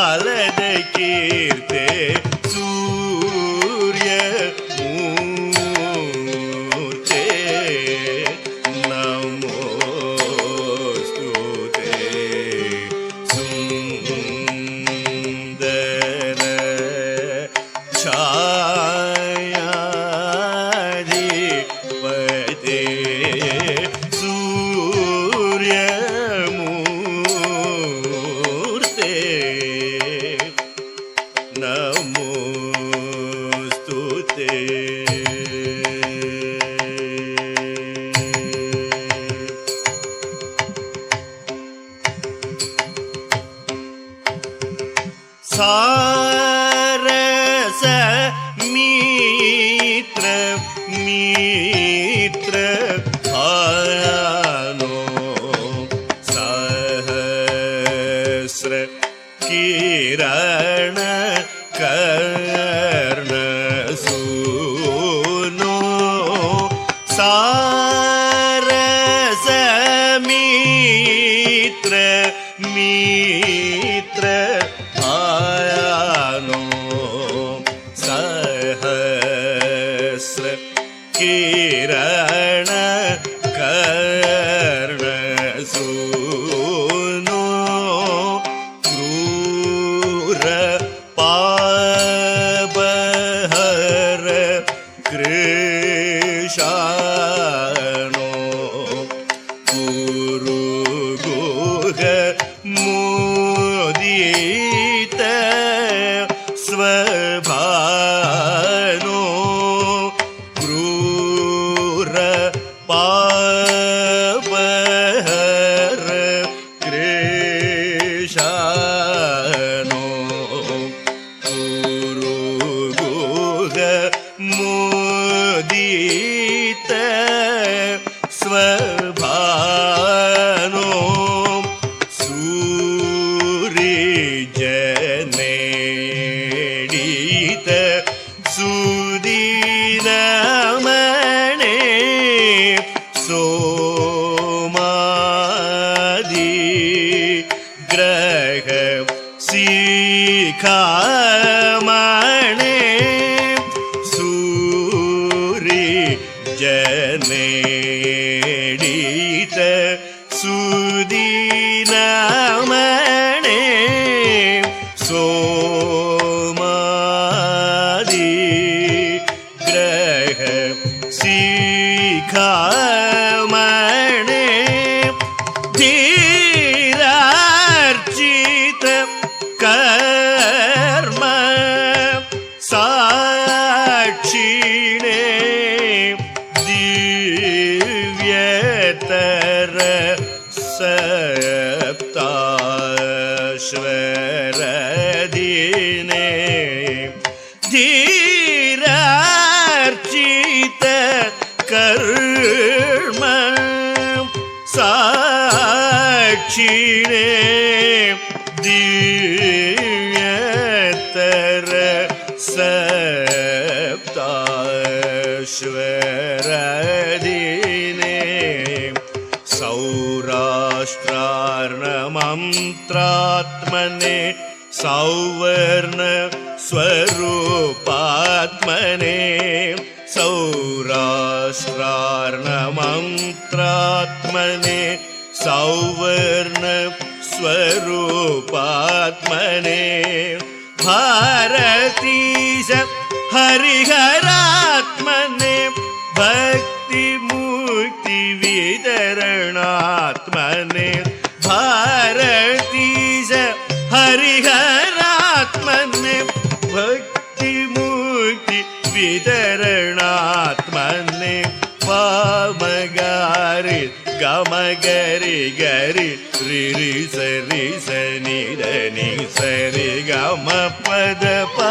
பலதை கீர்த்தே me. सौराष्ट्रार्णमन्त्रात्मने Souvarna स्वरूपात्मने भारतीश हरिहरात्मने भक्तिमुक्तिवितरणात्मने भारतीश हरिहरात्मने भक्तिमुक्ति ಯಮ ಗರಿ ಗರಿ ರಿ ರಿ ಸರಿ ಸನಿ ಧನಿ ಸರಿ ಗಮ ಪದ ಪ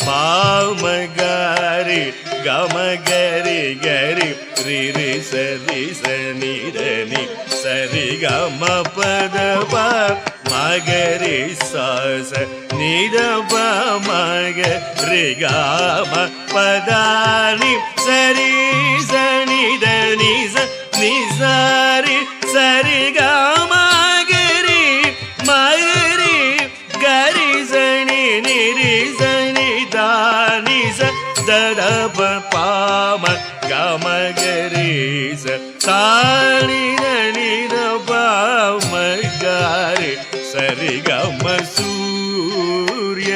ಪಾಮ ಗಾರಿ ಗಮ ಗರಿ ಗರಿ ರಿ ರಿ ಸರಿ ಸನಿ ಧನಿ ಸರಿ ಗಮ ಪದ ಪ ಮಗರಿ ಸಾಸ ನಿದ ಮಗ ರಿ ಗಮ ಪದಾನಿ ಸರಿ ಸನಿ ಧನಿ ಸ சரி சாரி சரிகமாகிரி மகிரி கரிசனி நிரிசனி தானிச தடப பாம கமகரிச தானி நிர பாம சரிகம சூரிய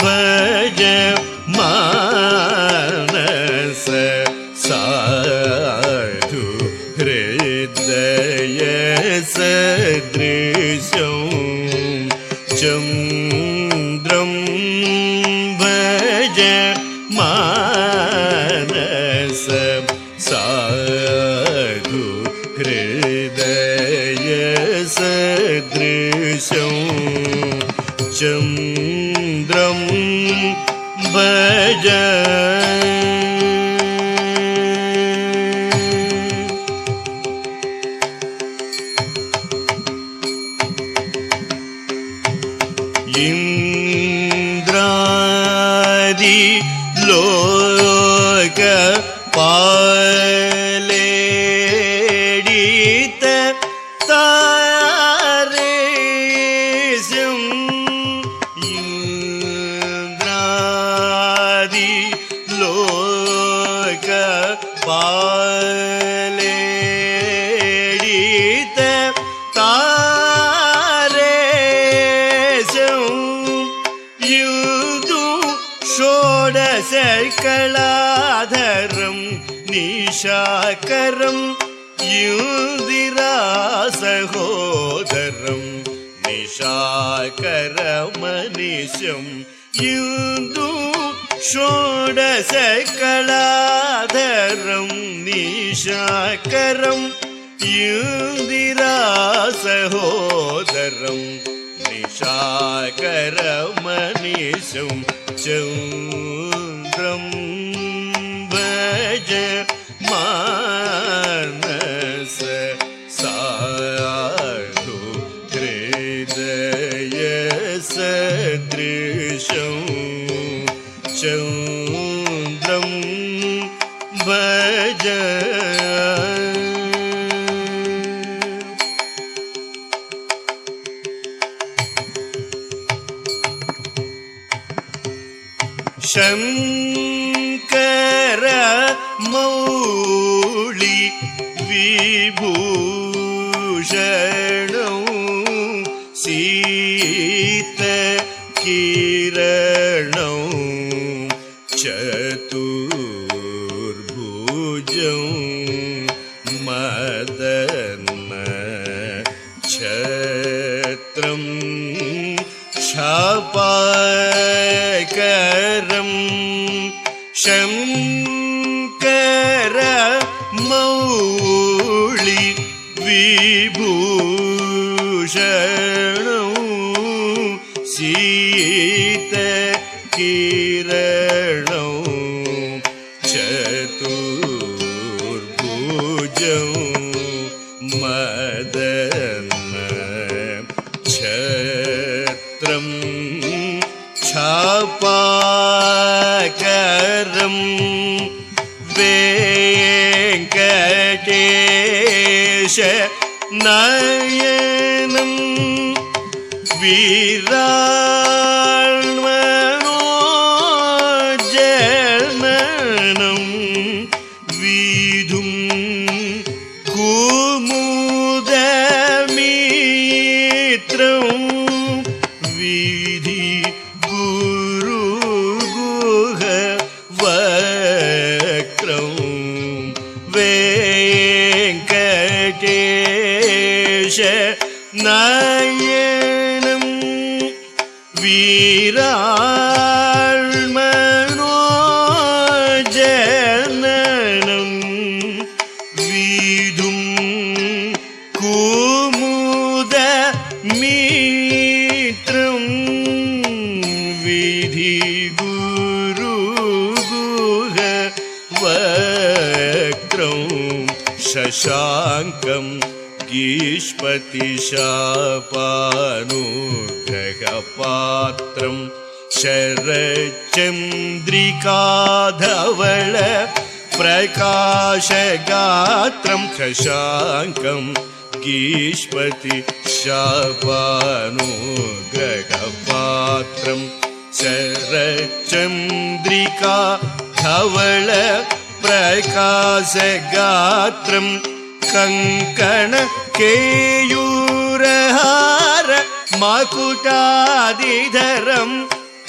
भज കരമനിശം ഇന്ദു ഷോഡശകലാധരം നിശാകരം ഇന്ദിരാസഹോദരം നിശാകരമനിശം ചൗ पा करम् शम् गीष्पतिशापानुग्रहपात्रं शरचन्द्रिकाधवळ प्रकाशगात्रं शशाङ्कं गीष्पति शापानुग्रहपात्रं शरचन्द्रिका धवळ प्रकाशगात्रं कङ्कण केयूरहार मकुटादिधरं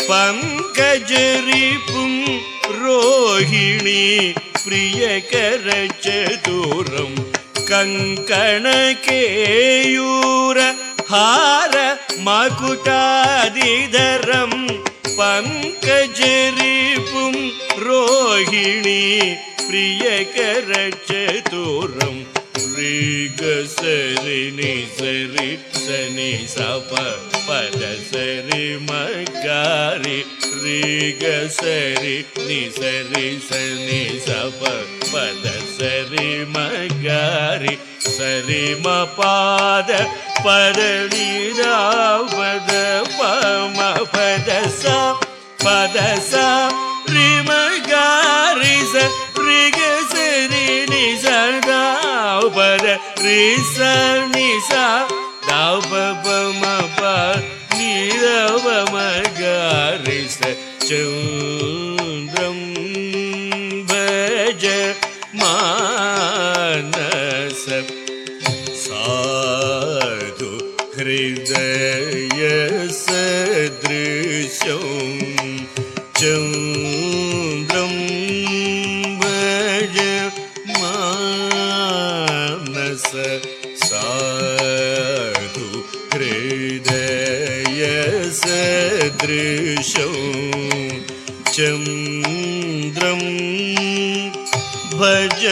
पङ्कजरिपुं रोहिणी प्रियकरचतुरं कङ्कणकेयूर हार मकुटादिधरं पङ्कजरिपुं रोहिणी ರಿ ಗ ಸರಿ ನಿ ಸರಿ ಸನಿ ಸಪ ಪದ ಸರಿ ಮಗಾರಿ ರಿ ಗ ಸರಿ ನಿ ಸರಿ ಸನಿ ಸಪ ಪದ ಸರಿ ಮಗಾರಿ ಸರಿ ಮ ಪಾದ ಪದವಿ ರಾವದ ಪಮ ಪದ ಸ ಪದ ಸ ರಿ ಮಗಾರಿ ಸ ರಿ ಗ ಸರಿ ನಿ ಸದಾ दाव पद रि स नि सा दाव प प म प नि र व म गारि स चन्द्रं सदृशं चन्द्रं भज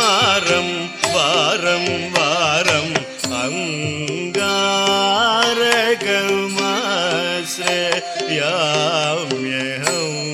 भूमिकुमारं वारं वारम् अङ्गारकमाश्रयाम्यहम्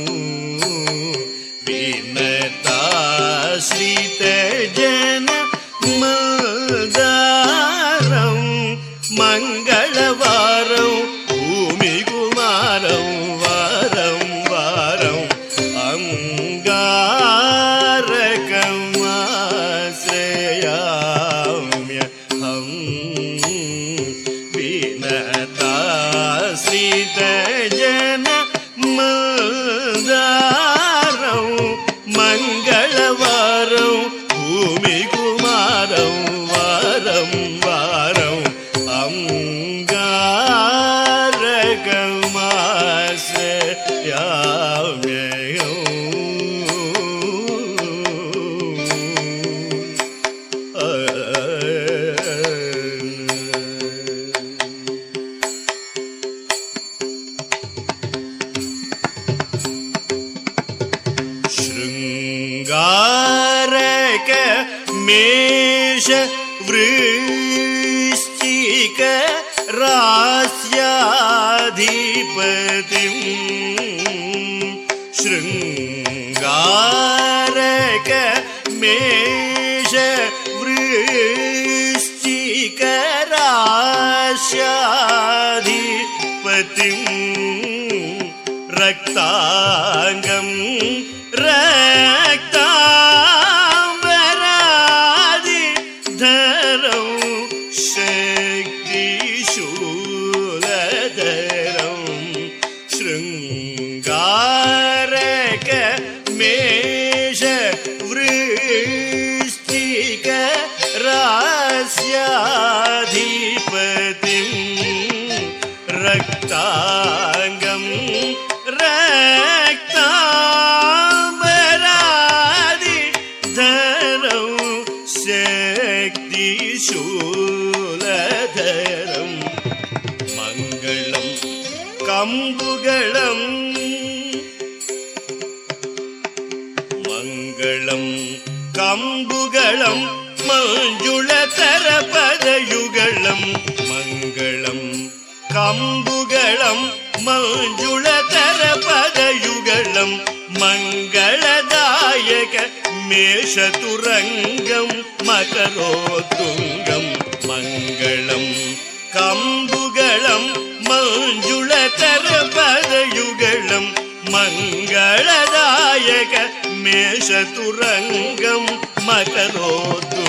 मेषतुरङ्गं मकरोत्तुङ्गं मङ्गलं कम्बुगळं मञ्जुळतरपदयुगळं मङ्गलदायक मेषतुरङ्गं मकरोत्तुङ्गम्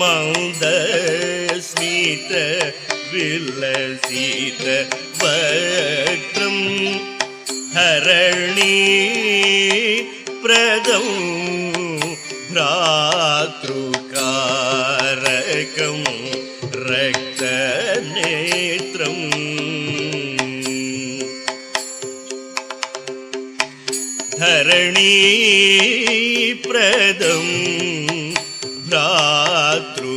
मौदस्मित विलसित वक्त्रम् हरणी प्रदं भ्रातृकारकं रक्तनेत्रम् धरणीप्रदं भ्रातृकारकं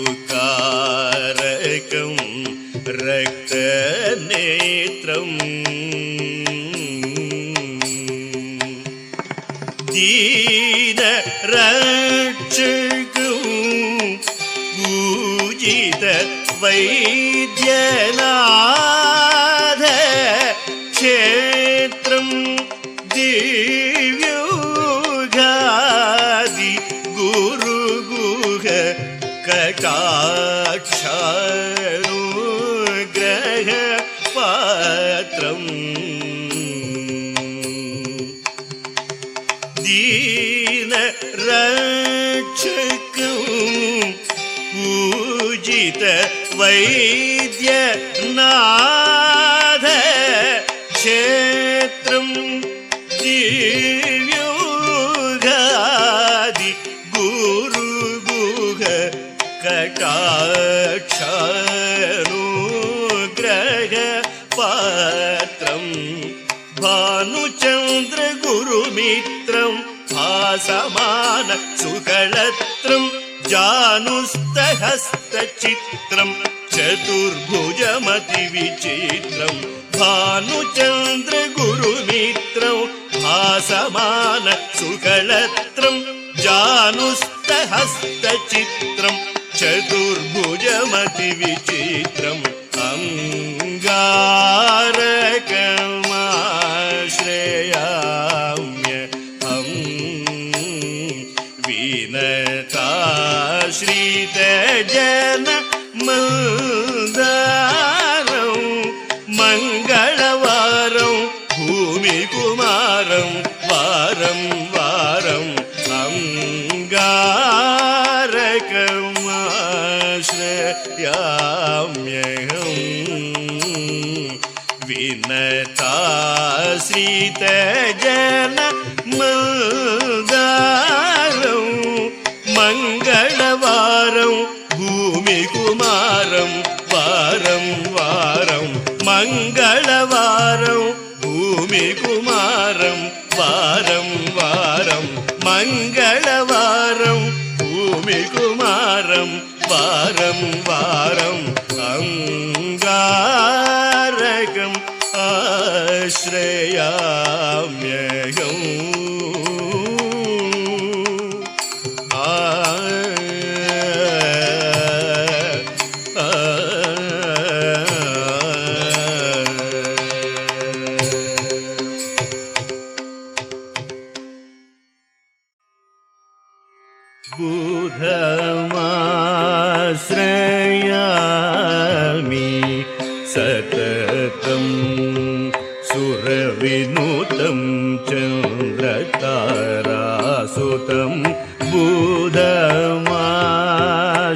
वैद्यनाथ क्षेत्रं दिव्योगादि गुरुगुह कटाक्षानुग्रह पात्रम् भानुचन्द्रगुरुमित्रं भासमान सुकलत्रं जानुस्तहस्तचित्रं चतुर्भुजमतिविचित्रं भानुचन्द्रगुरुमित्रं भासमान सुकलत्रं जानुस्तहस्तचित्रं चतुर्भुजमतिविचित्रम् அன்பு குமாரம் வாரம் வாரம் மங்கள வாரம். பூமி குமாரம் வாரம் வாரம் அங்காரகம் ஆஸ்ரயாமியகம்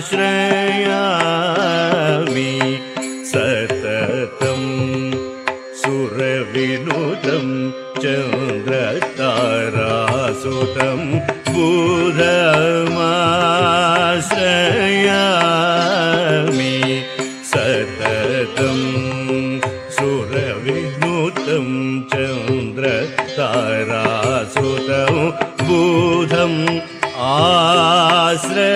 श्रयामि। सततं सुरविदूतं चन्द्रतारासुतं बुधमाश्रयामि। सततं सुरविनुतं चन्द्रतारासुतं बुधम् आश्रय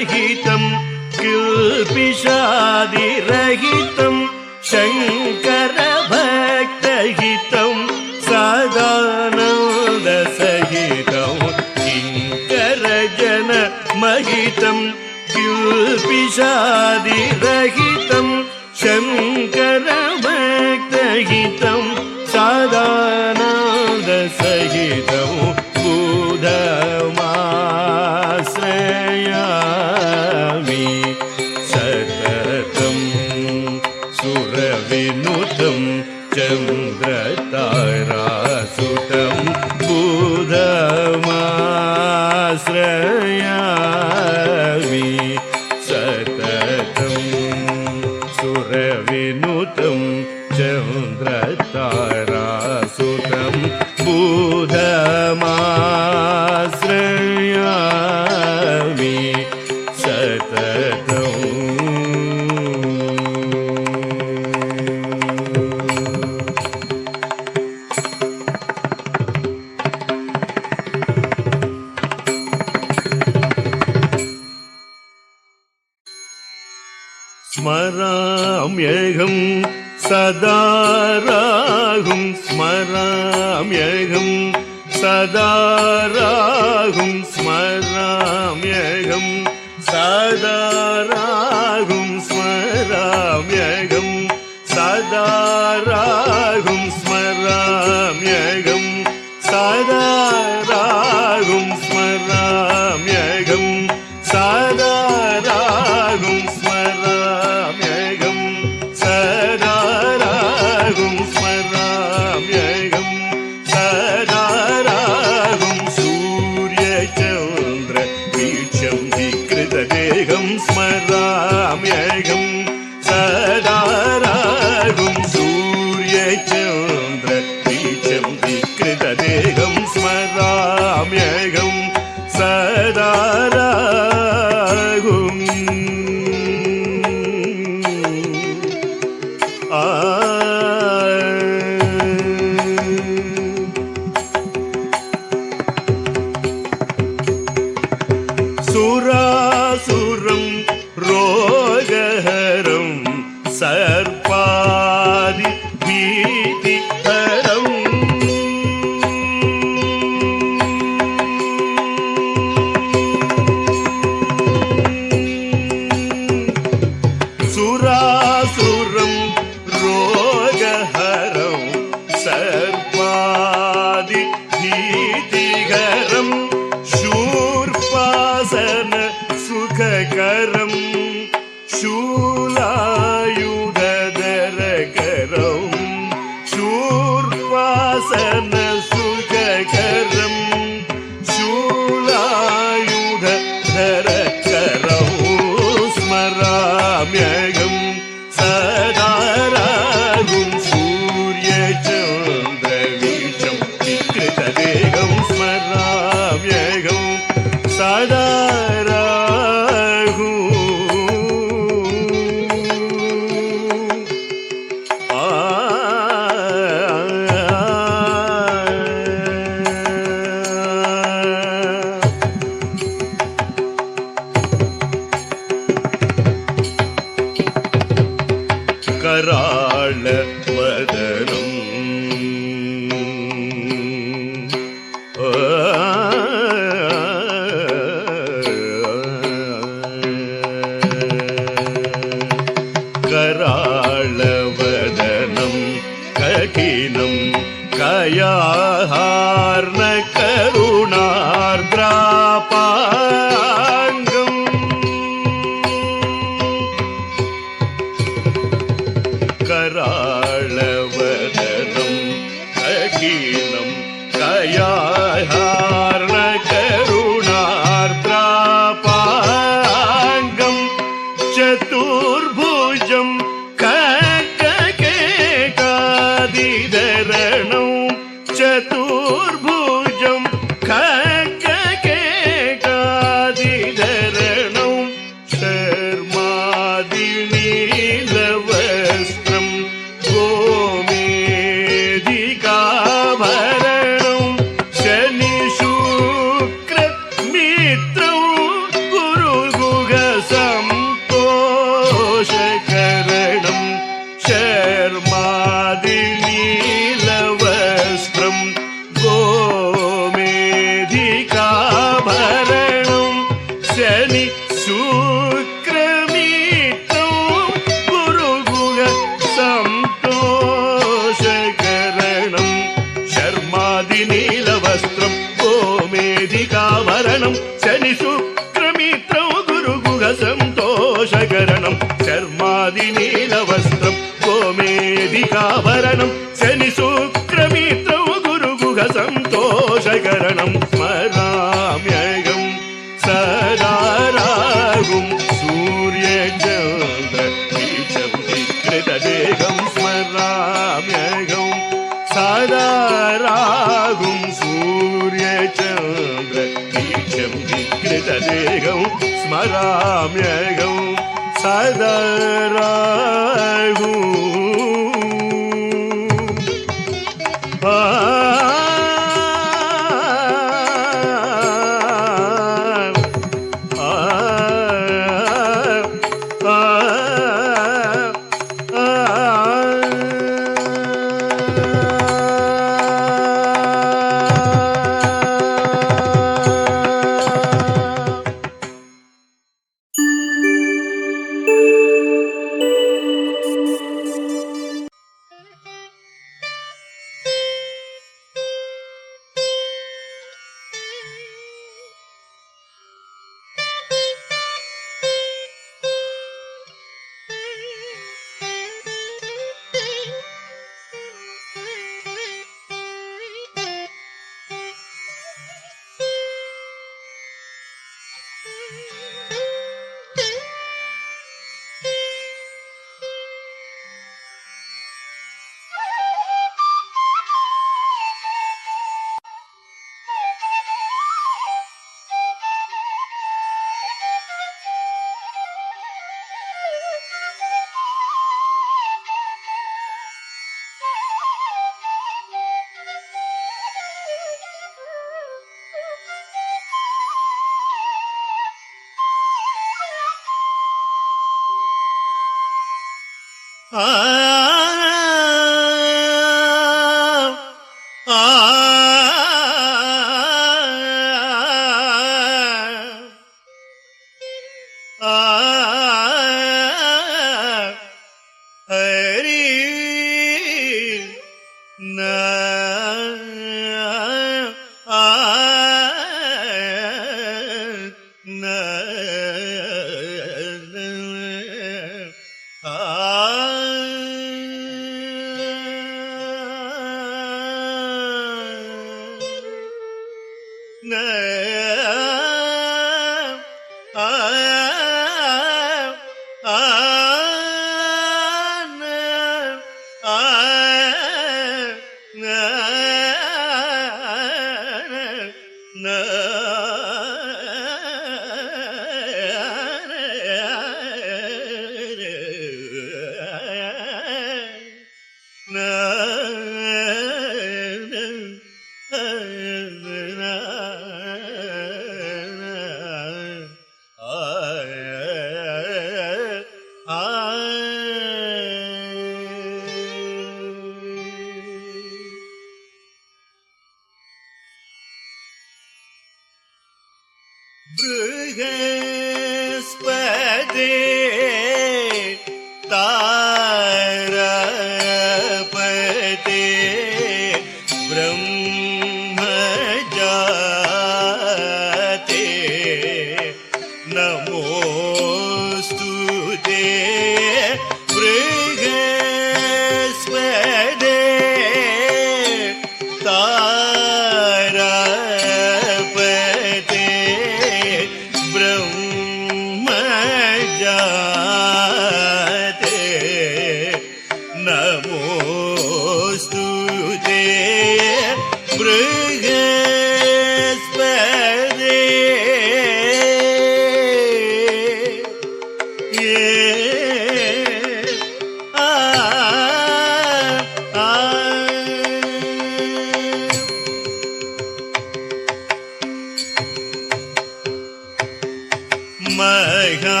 மகா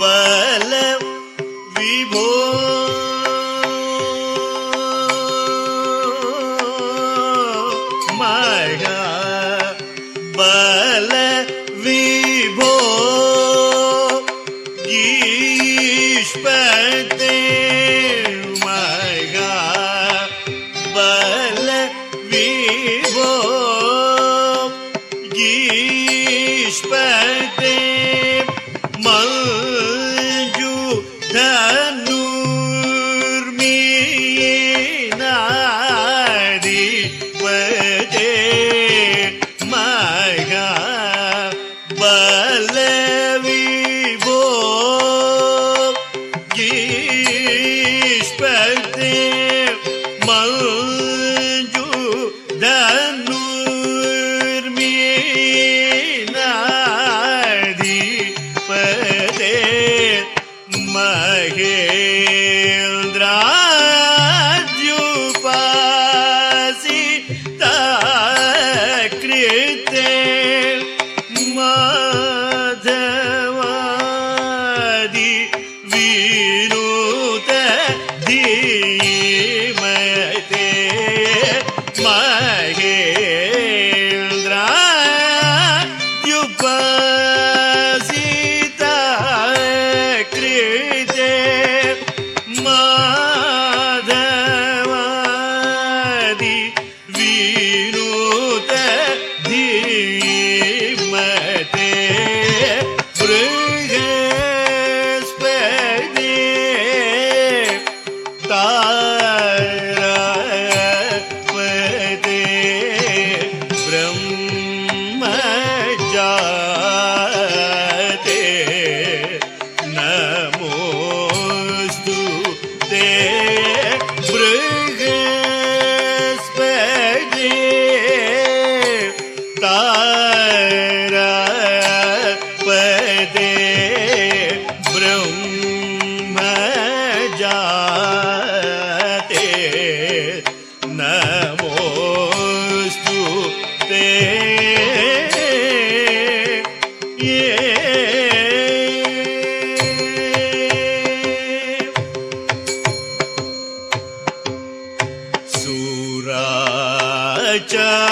பல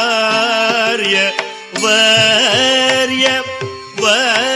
var ya var ya var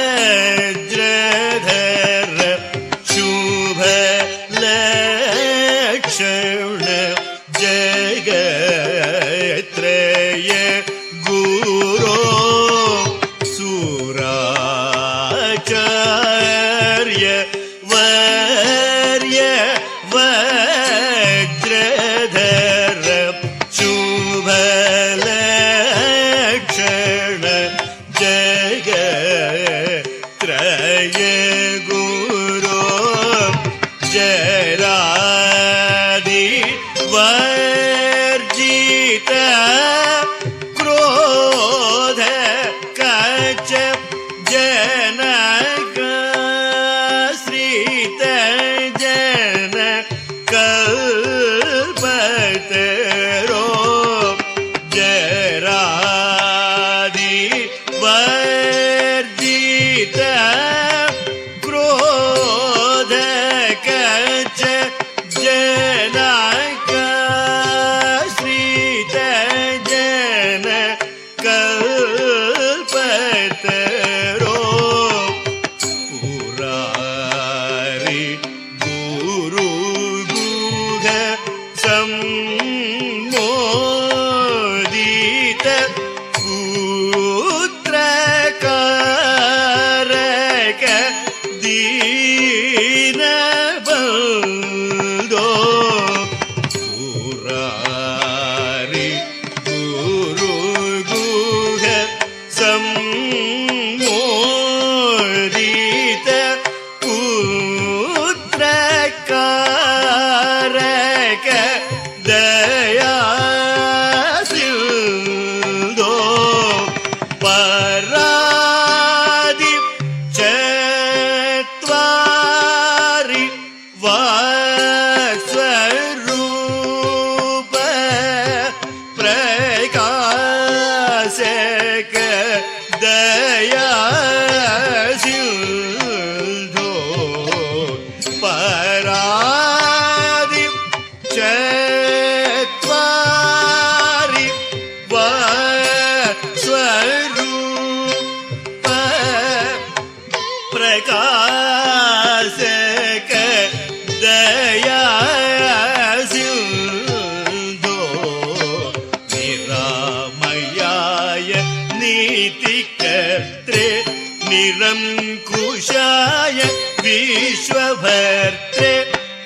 अङ्कुशाय विश्वभर्त्रे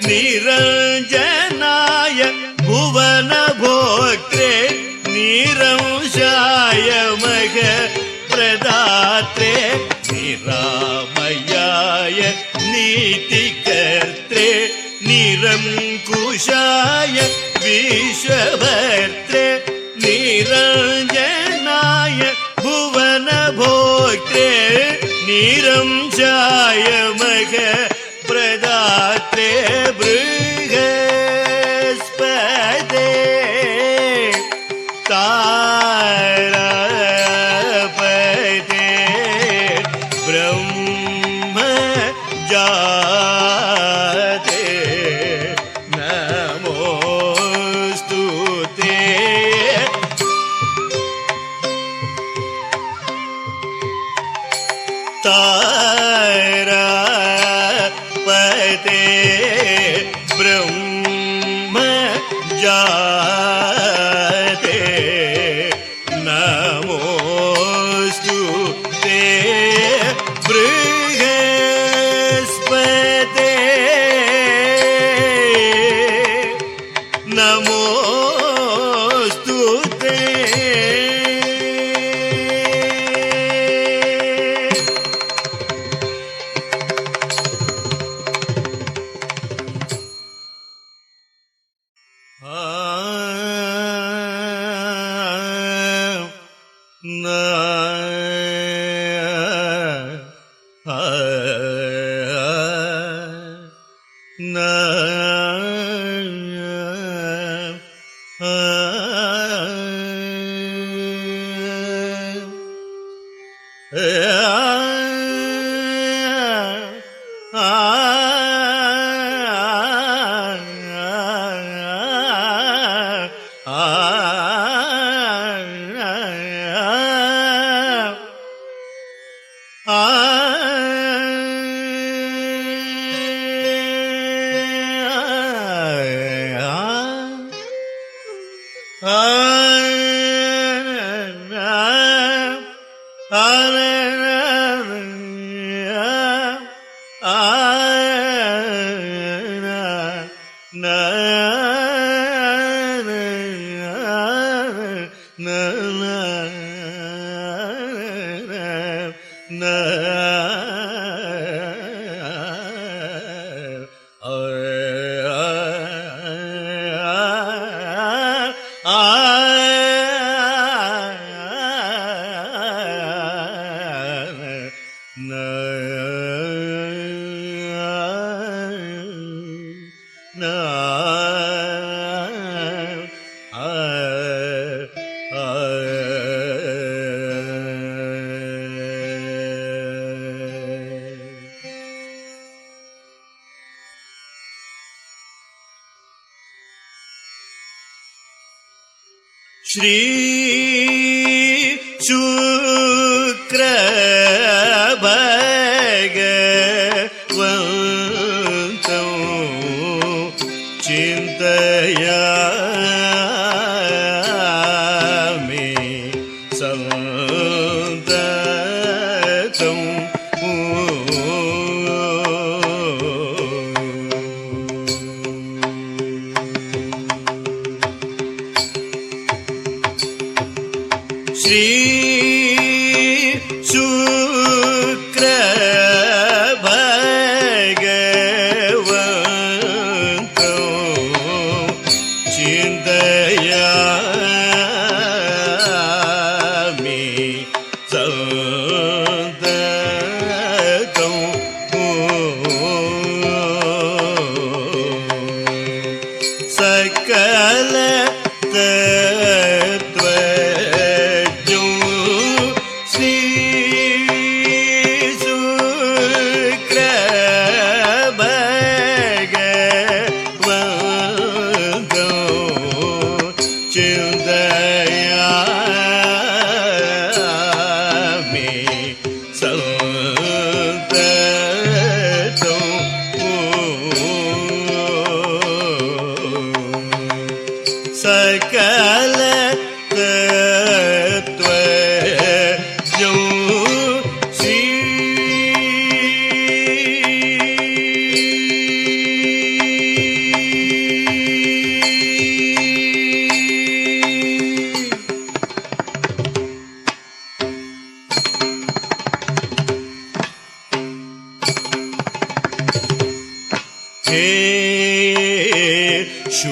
निरञ्जनाय भुवनभोक्त्रे निरंशाय मघ प्रदात्रे निरामयाय नीतिकर्त्रे निरङ्कुशाय विश्वभर्त्रे निरञ्जाय मघ प्रदात्रे बृहस्पते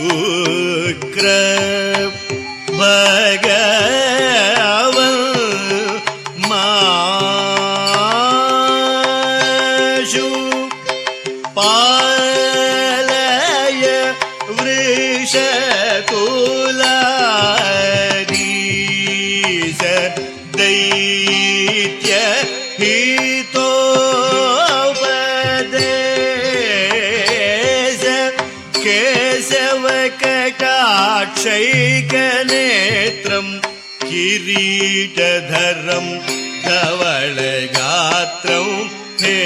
हे शुक्र किरीटधरम् धवळगात्रम् हे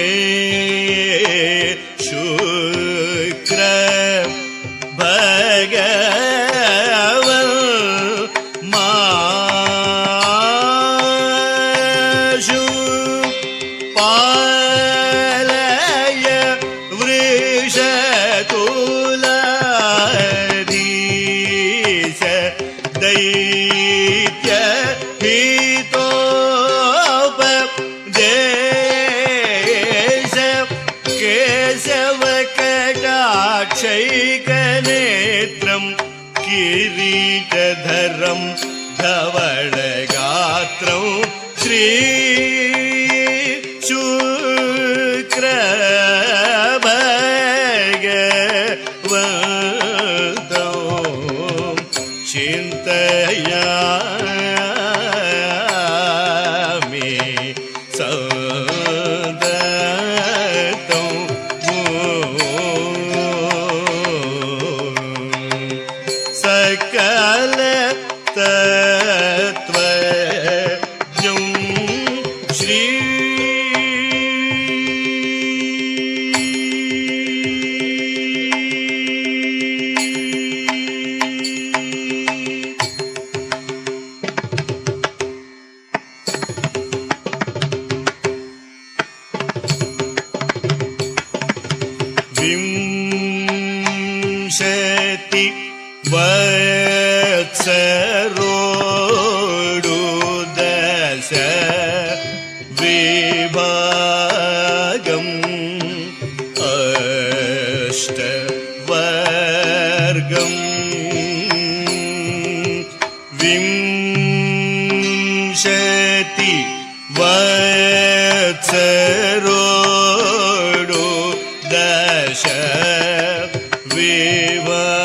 தேவா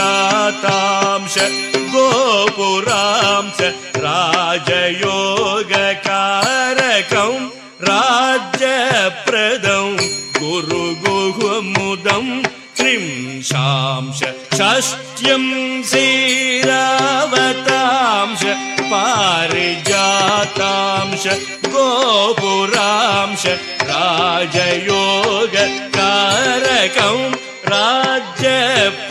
पारिजातांश गोपुरांश राजयोगकारकं राज्यप्रदं गुरुगुहमुदं त्रिंशांश षष्ट्यं श्रीरावतांश पारिजातांश गोपुरांश राजयोगकारकं राज्यप्रदं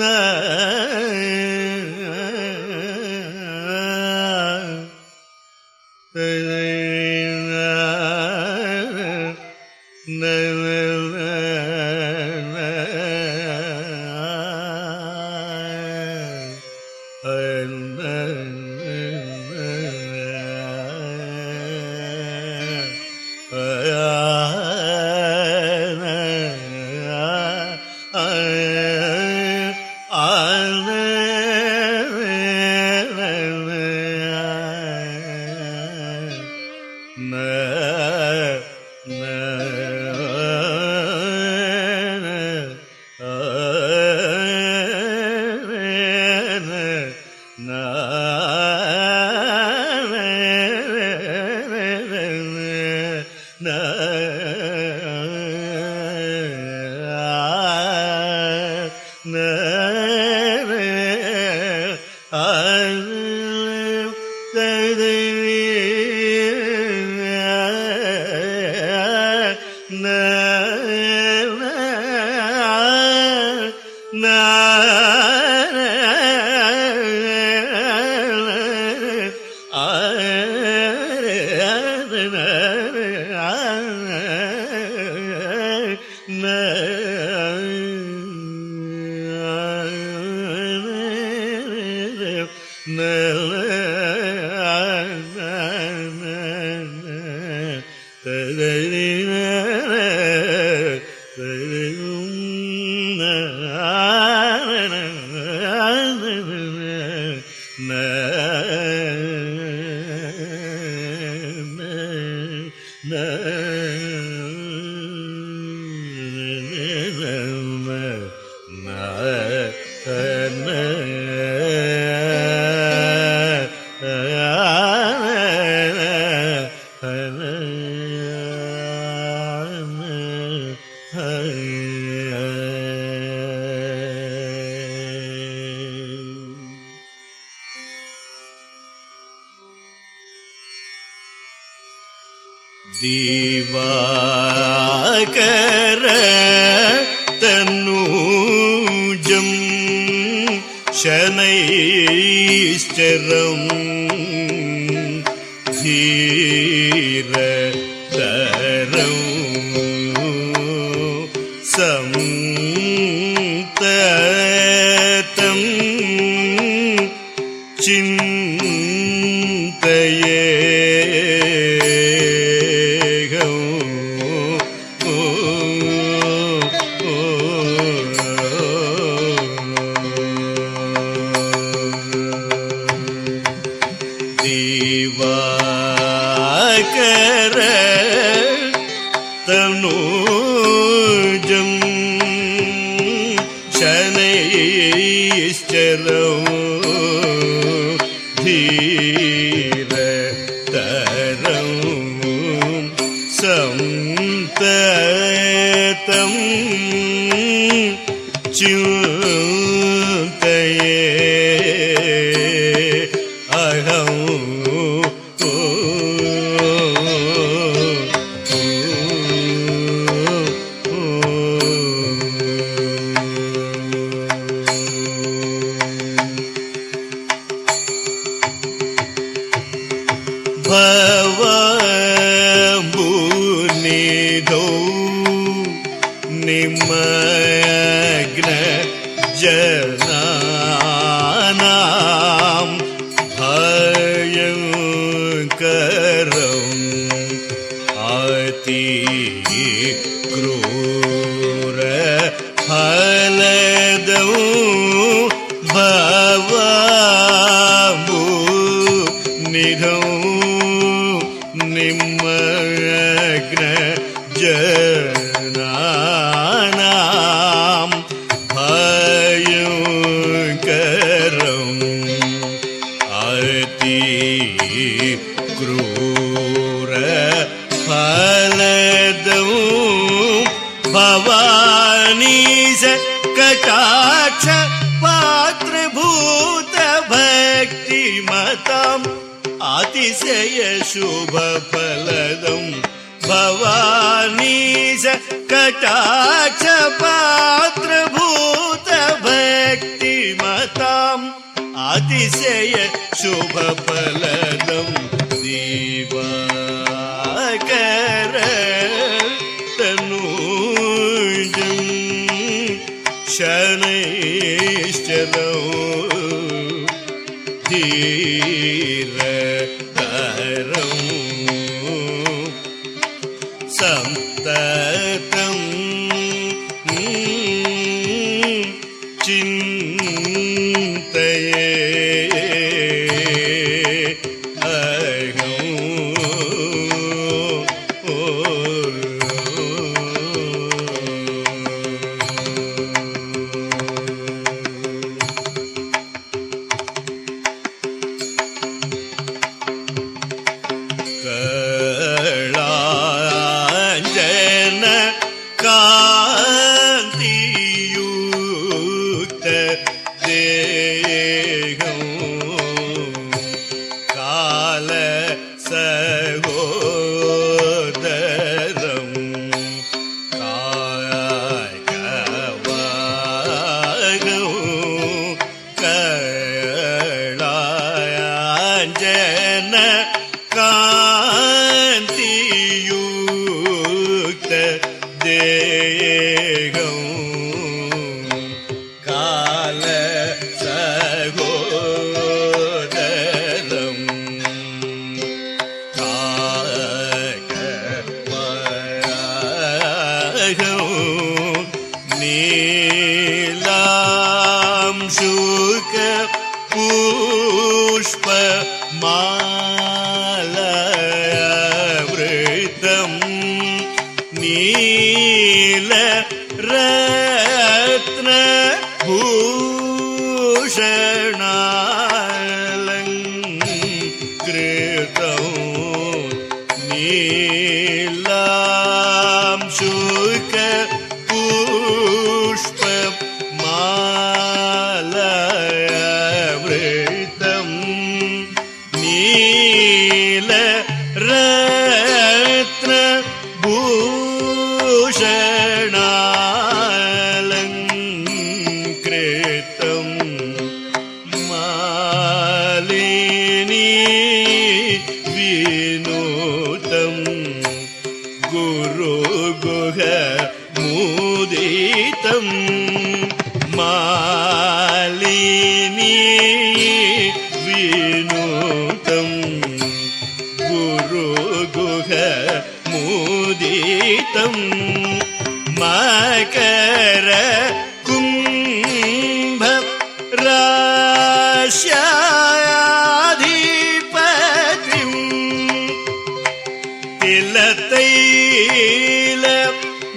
என்ன सन्ततम्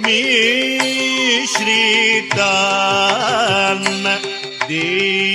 मिश्रितान् दीप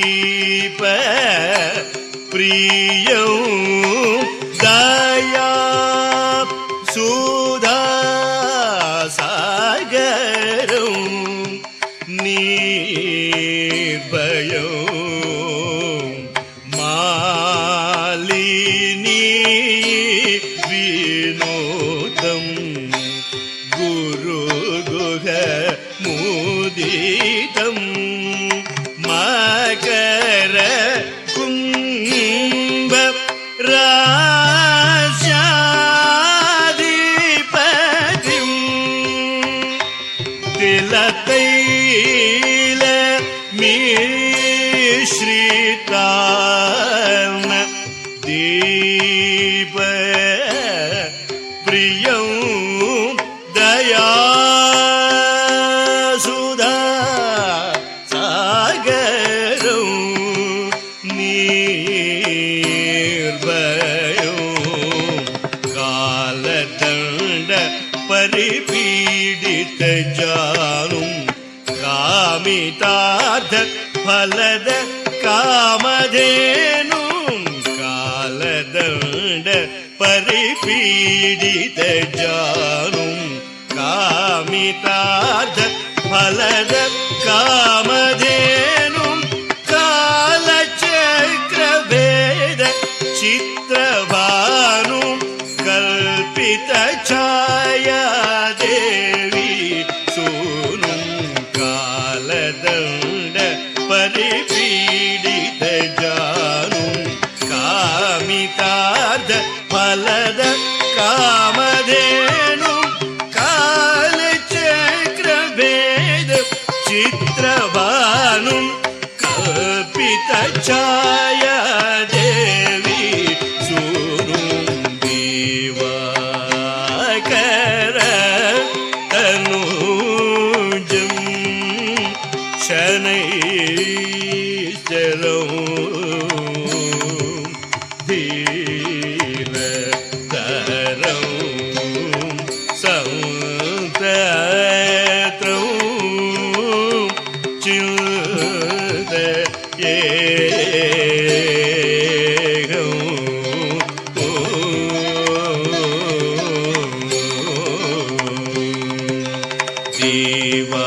சிவாக்க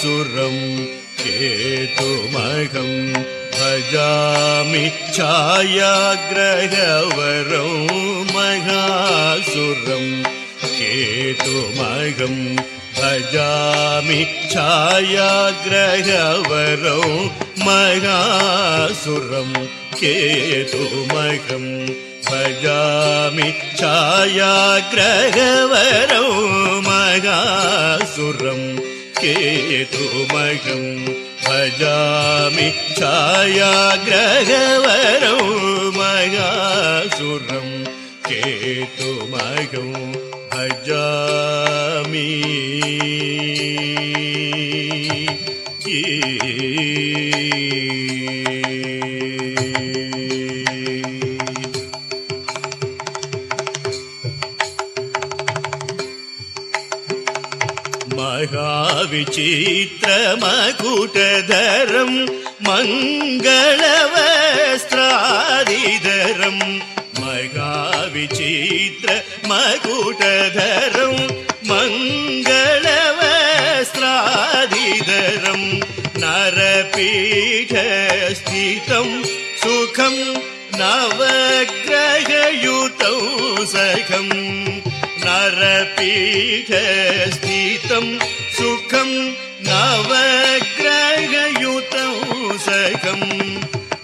महासुरं केतुमहं भजामि छायाग्रहवरौ महासुरं केतुमहं भजामि छायाग्रहवरौ महासुरं केतुमहं भजामि छायाग्रहवरौ महासुरं केतुमहं भजामि छायाग्रहवरौ महासुरं केतुमहं भजामि महाविचित्रमकुटधरं मङ्गलवस्त्रादिधरं महाविचित्रमकुटधरं मङ्गलवस्त्रादिधरं नरपीठस्थितं सुखं नवग्रहयुतौ सखम् नरपीठस्थितं सुखं नवग्रहयुतं सखं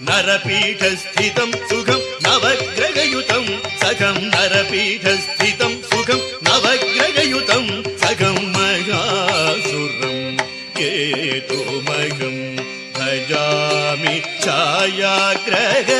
नरपीठस्थितं सुखं नवग्रहयुतं सखं नरपीठस्थितं सुखं नवग्रहयुतं सखं महासुरं केतुमहं भजामि छायाग्रहवरौ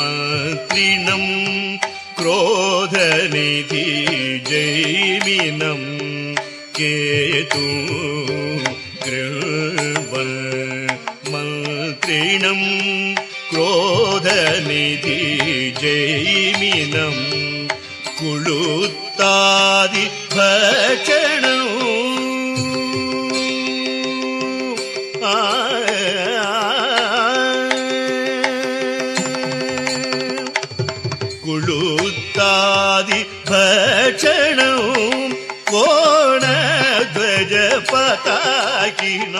கிருள்வள்மத்தினம் குரோதநிதி ஜெய்மினம் கேது கிருள்வள் மத்தினம் குரோதநிதி ஜெய்மினம் குழுத்தாதி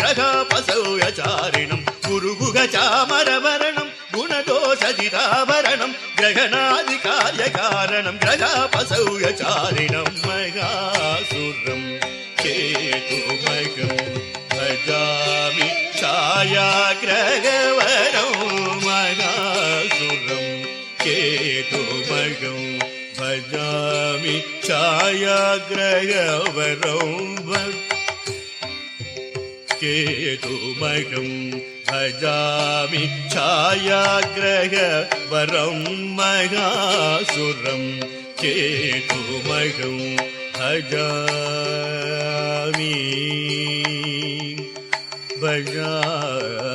ग्रहापसव्य चारिणं गुरुगुह चामरभरणं गुणदोषजिताभरणं ग्रहणादिकार्यकारणं ग्रहापसव्य भजामि छायाग्रहवरौ केतुमगं भजामि छायाग्रहवरं मगासुरं केतुमगं भजामि भजामि